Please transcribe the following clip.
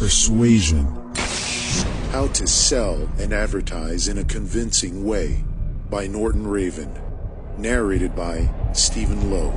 Persuasion. How to Sell and Advertise in a Convincing Way by Norton Raven. Narrated by Stephen Lowe.